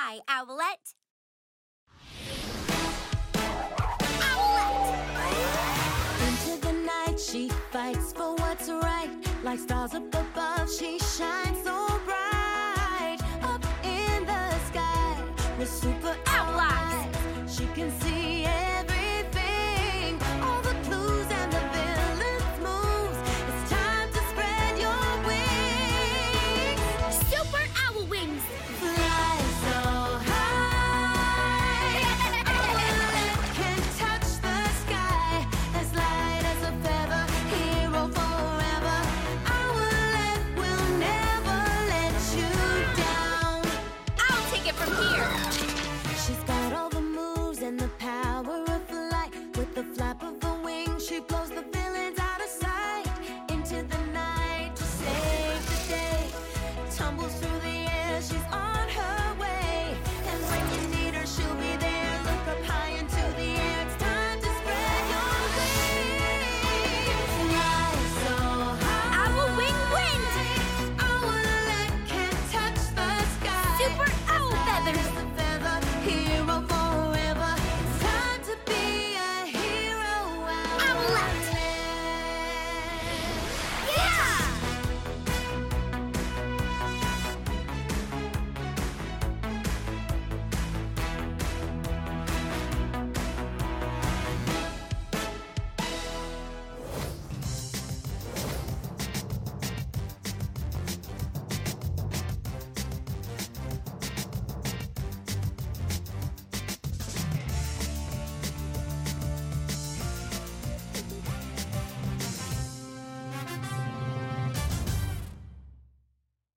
Cry, Owlette. She fights for what's right. Like stars up above, she shines so bright. Up in the sky, with super owl eyes, she can see it.